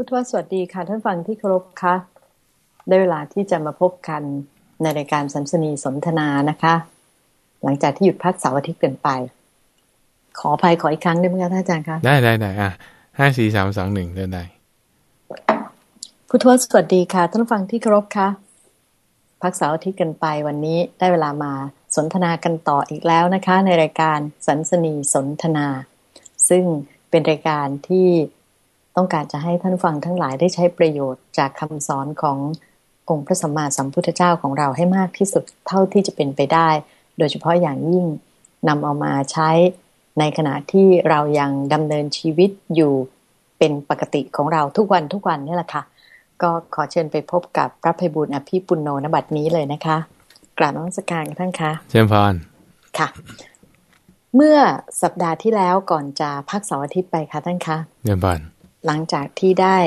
พุทธวสวัสดีค่ะท่านฟังที่เคารพคะได้เวลาที่จะมาพบกันในรายการสัมสนีสนทนานะคะ หลังจากที่หยุดพักเสาร์อาทิตย์เกินไป ขออภัยขออีกครั้งได้ไหมคะท่านอาจารย์คะได้ได้ได้อะห้าสี่สามสองหนึ่งได้ได้พุทธวสวัสดีค่ะท่านฟังที่เคารพคะพักเสาร์อาทิตย์กันไปวันนี้ได้เวลามาสนทนากันต่ออีกแล้วนะคะ ในรายการสันสนีสนทนา ซึ่งเป็นรายการที่ ต้องการจะให้ท่านฟังทั้งหลายได้ใช้ประโยชน์จากคำสอนขององค์พระสัมมาสัมพุทธเจ้าของเราให้มากที่สุดเท่าที่จะเป็นไปได้ โดยเฉพาะอย่างยิ่งนำเอามาใช้ในขณะที่เรายังดำเนินชีวิตอยู่เป็นปกติของเราทุกวันทุกวันนี่แหละค่ะ ก็ขอเชิญไปพบกับพระภัยบุญอภิปุณโญนบัตนี้เลยนะคะ กราบน้องสการท่านคะเชิญพรค่ะ เมื่อสัปดาห์ที่แล้วก่อนจะพักเสาร์อาทิตย์ไปค่ะท่านคะเชิญพร หลังจากที่ได้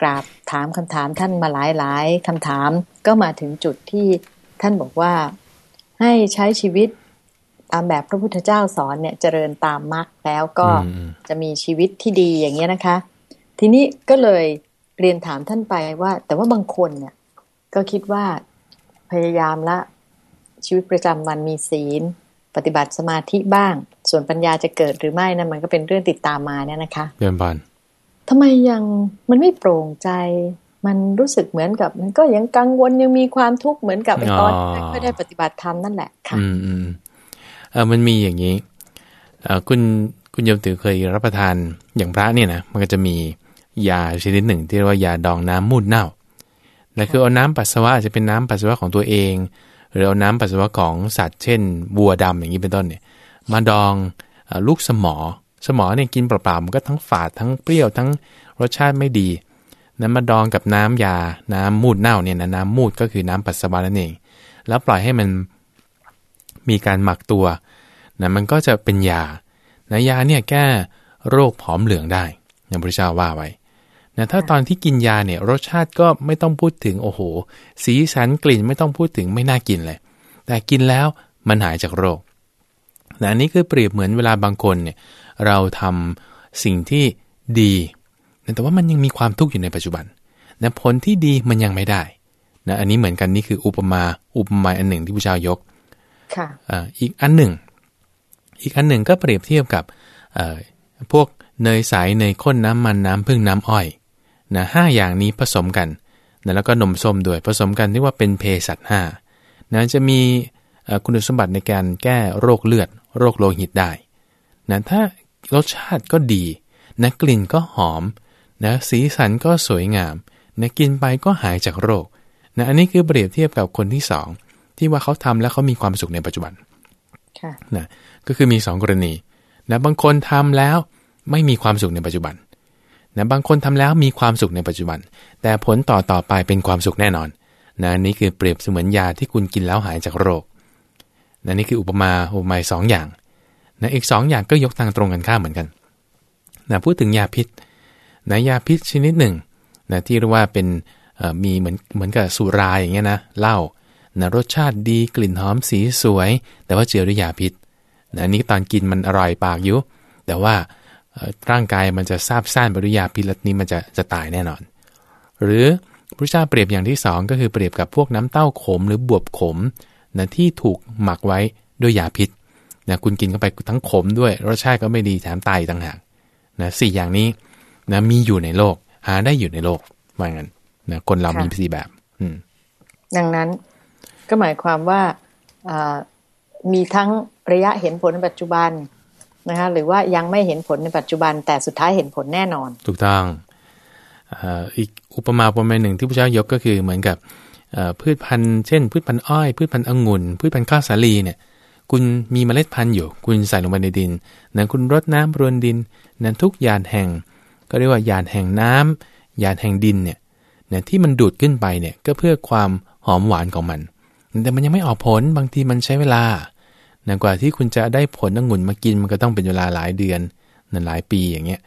กราบถามคำถามท่านมาหลายหลายคำถามก็มาถึงจุดที่ท่านบอกว่าให้ใช้ชีวิตตามแบบพระพุทธเจ้าสอนเนี่ยเจริญตามมรรคแล้วก็จะมีชีวิตที่ดีอย่างเงี้ยนะคะ ทีนี้ก็เลยเรียนถามท่านไปว่า แต่ว่าบางคนเนี่ย ก็คิดว่าพยายามละชีวิตประจำวันมีศีล ปฏิบัติสมาธิบ้าง ส่วนปัญญาจะเกิดหรือไม่นะมันก็เป็นเรื่องติดตามมาเนี่ยนะคะเรียนบาน ทำไมยังมันไม่โปร่งใจ มันรู้สึกเหมือนกับ มันก็ยังกังวลยังมีความทุกข์เหมือนกับตอนไม่ได้ปฏิบัติธรรมนั่นแหละค่ะอืมอืมเออมันมีอย่างนี้เออคุณคุณโยมตือเคยรับประทานอย่างพระเนี่ยนะมันก็จะมียาชนิดหนึ่ง ที่เรียกว่ายาดองน้ำมูดเน่านั่นคือเอาน้ำปัสสาวะอาจจะเป็นน้ำปัสสาวะของตัวเอง หรือเอาน้ำปัสสาวะของสัตว์เช่นบัวดำอย่างนี้เป็นต้นเนี่ย มาดองลูกสมอ สมอเนี่ยกินเปล่าๆมันก็ทั้งฝาดทั้งเปรี้ยวทั้งรสชาติไม่ดีนั้นมาดองกับน้ำยา น้ำมูดเน่าเนี่ยนะน้ำมูดก็คือน้ำปัสสาวะนั่นเอง แล้วปล่อยให้มันมีการหมักตัวนะมันก็จะเป็นยานะยาเนี่ยแก้โรคผอมเหลืองได้อย่างพระเจ้าว่าไว้นะถ้าตอนที่กินยาเนี่ยรสชาติก็ไม่ต้องพูดถึงโอ้โห สีสันกลิ่นไม่ต้องพูดถึงไม่น่ากินเลย แต่กินแล้วมันหายจากโรค นะนี้คือเปรียบเหมือนเวลาบางคนเนี่ยเราทำสิ่งที่ดีแต่ว่ามันยังมีความทุกข์อยู่ในปัจจุบันนะผลที่ดีมันยังไม่ได้นะอันนี้เหมือนกันนี่คืออุปมาอุปมาอันหนึ่งที่พระเจ้ายกค่ะอ่าอีกอันหนึ่ง อีกอันหนึ่งก็เปรียบเทียบกับพวกเนยใสเนยข้นน้ำมันน้ำพึ่งน้ำอ้อยนะห้าอย่างนี้ผสมกันนะแล้วก็นมส้มด้วยผสมกันที่ว่าเป็นเพสัตห้านะจะมี คุณสมบัติในการแก้โรคเลือด โรคโลหิตได้นะถ้ารสชาติก็ดีนะกลิ่นก็หอมนะสีสันก็สวยงามนะกินไปก็หายจากโรคนะอันนี้คือเปรียบเทียบกับคนที่สองที่ว่าเขาทำแล้วเขามีความสุขในปัจจุบันนะก็คือมี2กรณีนะบางคนทำแล้วไม่มีความสุขในปัจจุบันนะบางคนทำแล้วมีความสุขในปัจจุบัน แต่ผลต่อต่อไปเป็นความสุขแน่นอนนะนี่คือเปรียบเสมือนยาที่คุณกินแล้วหายจากโรค นะนี่คืออุปมาอุปไมยสองอย่างนะอีก 2 อย่างก็ยกทางตรงกันข้ามเหมือนกันนะพูดถึงยาพิษนะยาพิษชนิดหนึ่งนะที่เรียกว่าเป็นมีเหมือนเหมือนกับสุราอย่างเงี้ยนะเหล้านะรสชาติดีกลิ่นหอมสีสวย แต่ว่าเจือด้วยยาพิษนะนี้ตอนกินมันอร่อยปากอยู่ แต่ว่าร่างกายมันจะซาบซ่านไปด้วยยาพิษแล้วนี้มันจะจะตายแน่นอน หรือพระเจ้าเปรียบอย่างที่ 2 ก็คือเปรียบกับพวกน้ำเต้าขมหรือบวบขม นะที่ถูกหมักไว้ด้วยยาพิษนะคุณกินเข้าไปทั้งขมด้วยรสชาติก็ไม่ดีแถมตายต่างหากนะสี่อย่างนี้นะมีอยู่ในโลก หาได้อยู่ในโลกว่างั้นนะคนเรามีสี่แบบ อืมดังนั้นก็หมายความว่ามีทั้งระยะเห็นผลในปัจจุบันนะคะหรือว่ายังไม่เห็นผลในปัจจุบัน แต่สุดท้ายเห็นผลแน่นอน ถูกต้องอีกอุปมาอุปไมยหนึ่งที่พระเจ้ายกก็คือเหมือนกับ พืชพันธุ์เช่น พืชพันธุ์อ้อย พืชพันธุ์องุ่น พืชพันธุ์ข้าวสาลีเนี่ยคุณมีเมล็ดพันธุ์อยู่ คุณใส่ลงไปในดินนะคุณรดน้ำรวนดินนั้นทุกยานแห่ง ก็เรียกว่ายานแห่งน้ำยานแห่งดินเนี่ยนะที่มันดูดขึ้นไปเนี่ยก็เพื่อความหอมหวานของมัน แต่มันยังไม่ออกผลบางทีมันใช้เวลานะกว่าที่คุณจะได้ผลองุ่นมากินมันก็ต้องเป็นเวลาหลายเดือนนั่นหลายปีอย่างเงี้ย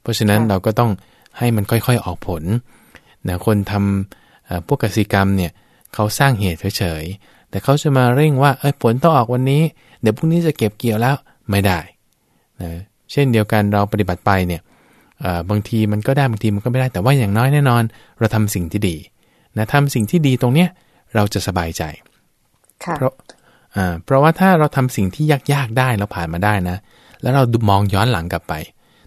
เพราะฉะนั้นเราก็ต้องให้มันค่อยๆออกผลนะคนทำ พวกกสิกรรมเนี่ยเขาสร้างเหตุเฉยแต่เขาจะมาเร่งว่าเอ้ยผลต้องออกวันนี้ เดี๋ยวพรุ่งนี้จะเก็บเกี่ยวแล้วไม่ได้นะเช่นเดียวกันเราปฏิบัติไปเนี่ยบางทีมันก็ได้บางทีมันก็ไม่ได้แต่ว่าอย่างน้อยแน่นอน เราทำสิ่งที่ดีนะทำสิ่งที่ดีตรงเนี้ยเราจะสบายใจเพราะอ่าเพราะว่าถ้าเราทำสิ่งที่ยากๆได้เราผ่านมาได้นะ แล้วเราดูมองย้อนหลังกลับไป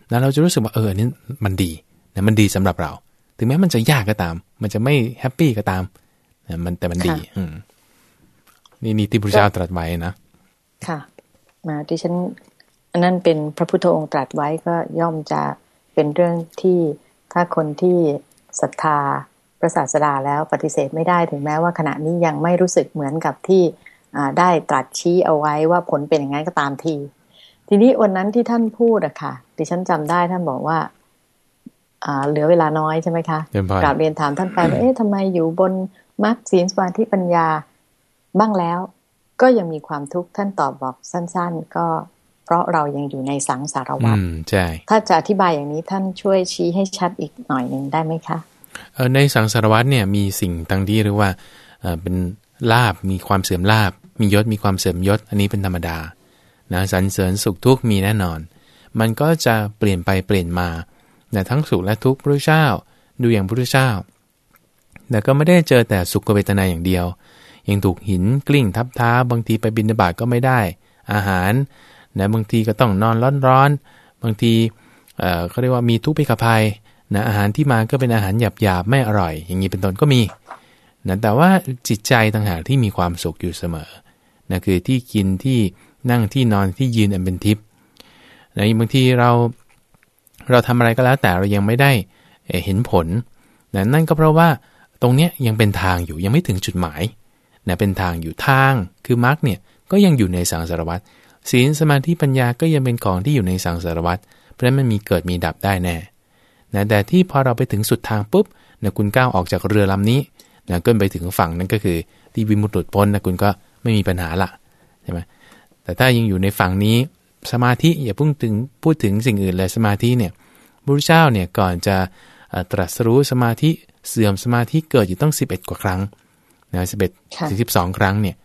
แล้วเราจะรู้สึกว่าเอออันนี้มันดีนะมันดีสำหรับเรา ถึงแม้มันจะยากก็ตาม มันจะไม่แฮปปี้ก็ตามนะมันแต่มันดี อืนี่นี่ที่พระเจ้าตรัสไว้นะ ค่ะ มาที่ฉันอันนั้นเป็นพระพุทธองค์ตรัสไว้ก็ย่อมจะเป็นเรื่องที่ถ้าคนที่ศรัทธาพระศาสดาแล้วปฏิเสธไม่ได้ถึงแม้ว่าขณะนี้ยังไม่รู้สึกเหมือนกับที่ได้ตรัสชี้เอาไว้ว่าผลเป็นอย่างไงก็ตามที ทีนี้วันนั้นที่ท่านพูดอะค่ะดิฉันจำได้ท่านบอกว่า เหลือเวลาน้อยใช่ไหมคะกราบเรียนถามท่านไปว่าเอ๊ะทำไมอยู่บนมรรคศีลสมาธิปัญญาบ้างแล้ว ก็ยังมีความทุกข์ท่านตอบบอกสั้น ๆ ก็เพราะเรายังอยู่ในสังสารวัฏใช่ถ้าจะอธิบายอย่างนี้ท่านช่วยชี้ให้ชัดอีกหน่อยหนึ่งได้ไหมคะในสังสารวัฏเนี่ยมีสิ่งต่างที่เรียกว่าเป็นลาบมีความเสื่อมลาบ มียศมีความเสื่อมยศ อันนี้เป็นธรรมดานะสรรเสริญสุขทุกข์มีแน่นอน มันก็จะเปลี่ยนไปเปลี่ยนมา นะทั้งสุขและทุกข์พระเจ้า ดูอย่างพระเจ้า แต่ก็ไม่ได้เจอแต่สุขเวทนาอย่างเดียว ยังถูกหินกลิ้งทับเท้าบางทีไปบินบาตก็ไม่ได้ อาหารนะบางทีก็ต้องนอนร้อนๆ บางทีเขาเรียกว่ามีทุกข์พิกภัยนะอาหารที่มาก็เป็นอาหารหยาบๆไม่อร่อย อย่างนี้เป็นต้นก็มีนะแต่ว่าจิตใจต่างหากที่มีความสุขอยู่เสมอนะคือที่กินที่นั่งที่นอนที่ยืนอันเป็นทิพย์นะบางทีเรา เราทำอะไรก็แล้วแต่เรายังไม่ได้เห็นผลนะนั่นก็เพราะว่าตรงเนี้ยยังเป็นทางอยู่ยังไม่ถึงจุดหมายนะเป็นทางอยู่ทางคือมรรคเนี่ยก็ยังอยู่ในสังสารวัตรศีลสมาธิปัญญาก็ยังเป็นของที่อยู่ในสังสารวัตรเพราะฉะนั้นมันมีเกิดมีดับได้แน่นะแต่ที่พอเราไปถึงสุดทางปุ๊บนะคุณก้าวออกจากเรือลำนี้นะก็ไปถึงฝั่งนั้นก็คือ ที่วิมุตติพ้นนะคุณก็ไม่มีปัญหาละใช่ไหมแต่ถ้ายังอยู่ในฝั่งนี้สมาธิอย่าพุ่งถึงพูดถึงสิ่งอื่นเลยสมาธิเนี่ย พระเจ้าเนี่ยก่อนจะตรัสรู้สมาธิเสื่อมสมาธิเกิดอยู่ต้อง 11 กว่าครั้งนะสิบเอ็ดถึงสิบสองครั้งเนี่ย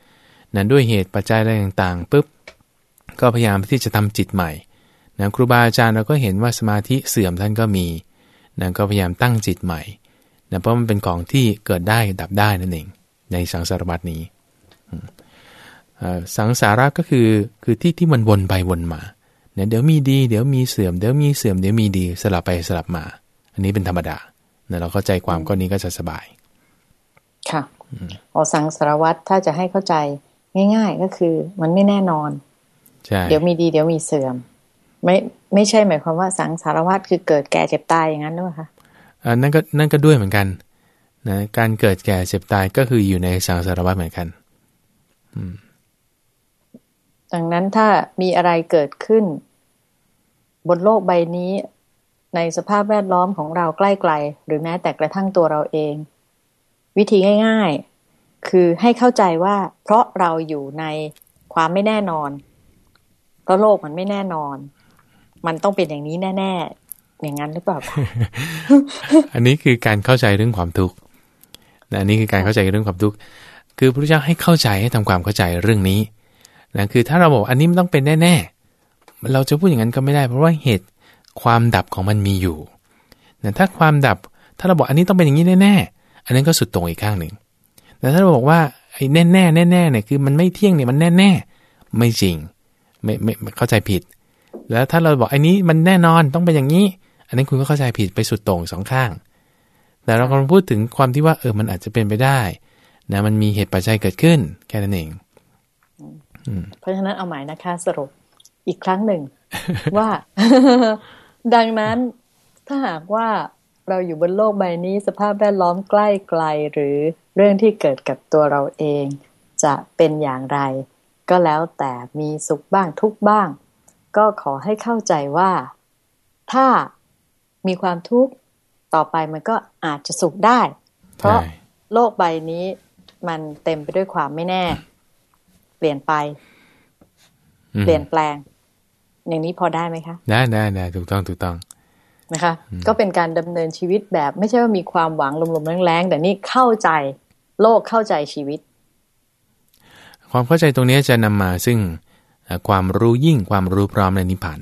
นั้นด้วยเหตุปัจจัยอะไรต่างๆปุ๊บก็พยายามที่จะทำจิตใหม่นะครูบาอาจารย์เราก็เห็นว่าสมาธิเสื่อมท่านก็มีนะก็พยายามตั้งจิตใหม่นะเพราะมันเป็นของที่เกิดได้ดับได้นั่นเอง ในสังสารวัตนี้สังสาระก็คือคือที่ที่มันวนไปวนมา เนี่ยเดี๋ยวมีดี เดี๋ยวมีเสื่อม เดี๋ยวมีเสื่อม เดี๋ยวมีดี สลับไปสลับมา อันนี้เป็นธรรมดาเนี่ยเราเข้าใจความก้อนนี้ก็จะสบาย ค่ะออสังสารวัตรถ้าจะให้เข้าใจง่าย ๆ ก็คือมันไม่แน่นอน ใช่ เดี๋ยวมีดี เดี๋ยวมีเสื่อม ไม่ไม่ใช่หมายความว่าสังสารวัตรคือเกิดแก่เจ็บตายอย่างนั้นด้วยค่ะอันนั่นก็นั่นก็ด้วยเหมือนกันนะการเกิดแก่เจ็บตายก็คืออยู่ในสังสารวัตรเหมือนกัน อืม ดังนั้นถ้ามีอะไรเกิดขึ้น บนโลกใบนี้ ในสภาพแวดล้อมของเราใกล้ไกล หรือแม้แต่กระทั่งตัวเราเอง วิธีง่าย ๆ คือให้เข้าใจว่า เพราะเราอยู่ในความไม่แน่นอน เพราะโลกมันไม่แน่นอน มันต้องเป็นอย่างนี้แน่ ๆ อย่างนั้นหรือเปล่าอันนี้คือการเข้าใจเรื่องความทุกข์อันนี้คือการเข้าใจเรื่องความทุกข์คือพระเจ้าให้เข้าใจให้ทำความเข้าใจเรื่องนี้ นะคือถ้าเราบอกอันนี้มันต้องเป็นแน่ๆ เราจะพูดอย่างนั้นก็ไม่ได้ เพราะว่าเหตุความดับของมันมีอยู่นะถ้าความดับถ้าเราบอกอันนี้ต้องเป็นอย่างนี้แน่ๆ อันนั้นก็สุดตรงอีกข้างหนึ่งแต่ถ้าเราบอกว่าไอ้แน่แน่แน่แน่เนี่ยคือมันไม่เที่ยงเนี่ยมันแน่แน่ไม่จริงไม่ไม่เข้าใจผิด แล้วถ้าเราบอกอันนี้มันแน่นอนต้องเป็นอย่างนี้ อันนั้นคุณก็เข้าใจผิดไปสุดตรงสองข้าง แต่เรากำลังพูดถึงความที่ว่าเออมันอาจจะเป็นไปได้นะมันมีเหตุปัจจัยเกิดขึ้นแค่นั้นเอง เพราะฉะนั้นเอาหมายนะคะสรุปอีกครั้งหนึ่ง ว่า ดังนั้นถ้าหากว่าเราอยู่บนโลกใบนี้สภาพแวดล้อมใกล้ไกลหรือเรื่องที่เกิดกับตัวเราเอง จะเป็นอย่างไร ก็แล้วแต่มีสุขบ้างทุกบ้าง ก็ขอให้เข้าใจว่า ถ้ามีความทุกข์ต่อไปมันก็อาจจะสุขได้ เพราะโลกใบนี้มันเต็มไปด้วยความไม่แน่ ลี่ยนไป เปลี่ยนแปลง อย่างนี้พอได้ไหมคะได้ได้ได้ถูกต้องถูกต้องนะคะ ก็เป็นการดำเนินชีวิตแบบ ไม่ใช่ว่ามีความหวังลมๆแรงๆแต่นี่เข้าใจโลกเข้าใจชีวิต ความเข้าใจตรงนี้จะนำมาซึ่งความรู้ยิ่งความรู้พร้อมในนิพพาน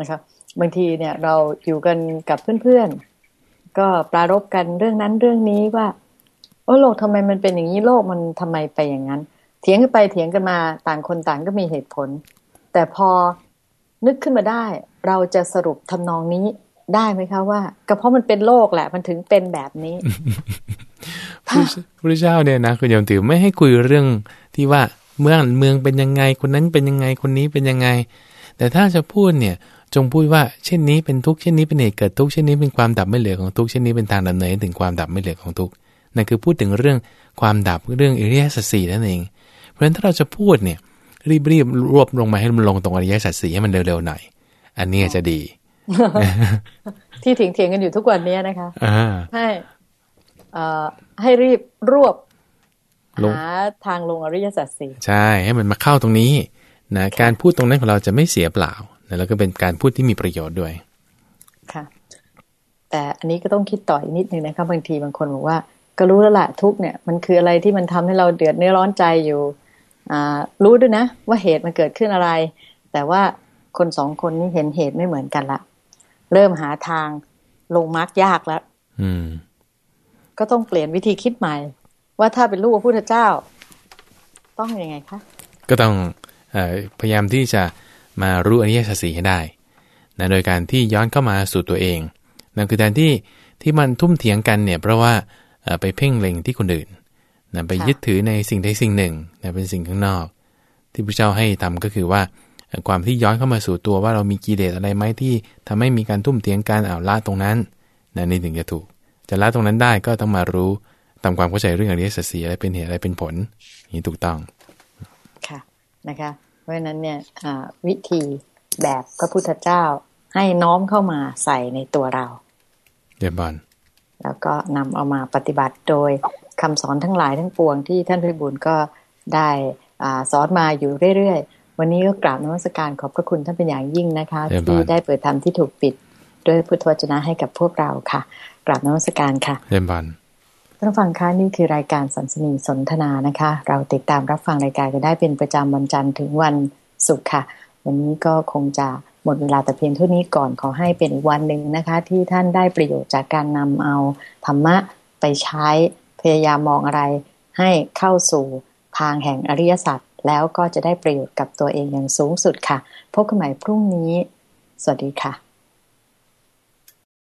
นะคะบางทีเนี่ยเราอยู่กันกับเพื่อนๆก็ปรารบกันเรื่องนั้นเรื่องนี้ว่า โอ้โลกทำไมมันเป็นอย่างนี้โลกมันทำไมไปอย่างนั้น เถียงกันไปเถียงกันมาต่างคนต่างก็มีเหตุผล แต่พอนึกขึ้นมาได้ เราจะสรุปทำนองนี้ได้ไหมคะว่าก็เพราะมันเป็นโลกแหละ มันถึงเป็นแบบนี้พระเจ้าเนี่ยนะคุณโยมติวไม่ให้คุยเรื่องที่ว่าเมืองเมืองเป็นยังไงคนนั้นเป็นยังไงคนนี้เป็นยังไง แต่ถ้าจะพูดเนี่ยจงพูดว่าเช่นนี้เป็นทุกข์เช่นนี้เป็นเหตุเกิดทุกข์เช่นนี้เป็นความดับไม่เหลือของทุกข์เช่นนี้เป็นทางดำเนินถึงความดับไม่เหลือของทุกข์ นั่นคือพูดถึงเรื่องความดับเรื่องอริยสัจสี่นั่นเอง เพราะฉะนั้นถ้าเราจะพูดเนี่ยรีบๆรวบลงมาให้มันลงตรงอริยสัจสี่ให้มันเร็วๆหน่อย อันนี้จะดี ที่ถิงเถียงกันอยู่ทุกวันนี้นะคะให้ให้รีบรวบหาทางลงอริยสัจสี่ใช่ให้มันมาเข้าตรงนี้นะการพูดตรงนั้นของเราจะไม่เสียเปล่าแล้วก็เป็นการพูดที่มีประโยชน์ด้วย ค่ะ แต่อันนี้ก็ต้องคิดต่ออีกนิดนึงนะคะบางทีบางคนบอกว่า ก็รู้แล้วละทุกเนี่ยมันคืออะไรที่มันทำให้เราเดือดเนื้อร้อนใจอยู่อ่ารู้ด้วยนะ ว่าเหตุมันเกิดขึ้นอะไร แต่ว่าคนสองคนนี้เห็นเหตุไม่เหมือนกันละเริ่มหาทางลงมาร์กยากแล้วอืมก็ต้องเปลี่ยนวิธีคิดใหม่ ว่าถ้าเป็นลูกพระพุทธเจ้า ต้องอยังไงคะก็ต้องอพยายามที่จะมารู้อริยสัจสีให้ได้นะโดยการที่ย้อนเข้ามาสู่ตัวเองนั่นคือแทนที่ที่มันทุ่มเถียงกันเนี่ย เพราะว่า ไปเพ่งเล็งที่คนอื่นนะไปยึดถือในสิ่งใดสิ่งหนึ่งนะเป็นสิ่งข้างนอก ที่พระเจ้าให้ทำก็คือว่า ความที่ย้อนเข้ามาสู่ตัวว่าเรามีกิเลสอะไรไหมที่ทำให้มีการทุ่มเถียงกันอ่าละตรงนั้นนะนี่ถึงจะถูก จะละตรงนั้นได้ก็ต้องมารู้ตามความเข้าใจเรื่องอริยสัจสีอะไรเป็นเหตุอะไรเป็นผลนี่ถูกต้องค่ะนะคะ เพราะฉะนั้นเนี่ยวิธีแบบพระพุทธเจ้าให้น้อมเข้ามาใส่ในตัวเราเดี๋ยวบอล แล้วก็นำเอามาปฏิบัติโดยคำสอนทั้งหลายทั้งปวงที่ท่านพิบูลก็ได้อสอนมาอยู่เรื่อยๆ วันนี้ก็กราบนมัสการขอบพระคุณท่านเป็นอย่างยิ่งนะคะ ที่ได้เปิดธรรมที่ถูกปิดด้วยพุทธวจนะให้กับพวกเราค่ะ กราบนมัสการค่ะเรียนบอลท่านฟังคะนี่คือรายการสันสนีสนทนานะคะ เราติดตามรับฟังรายการกันได้เป็นประจำวันจันทร์ถึงวันศุกร์ค่ะ วันนี้ก็คงจะ หมดเวลาแต่เพียงเท่านี้ก่อนขอให้เป็นอีกวันหนึ่งนะคะ ที่ท่านได้ประโยชน์จากการนำเอาธรรมะไปใช้พยายามมองอะไร ให้เข้าสู่ทางแห่งอริยสัจแล้วก็จะได้ประโยชน์กับตัวเองอย่างสูงสุดค่ะ พบกันใหม่พรุ่งนี้ สวัสดีค่ะ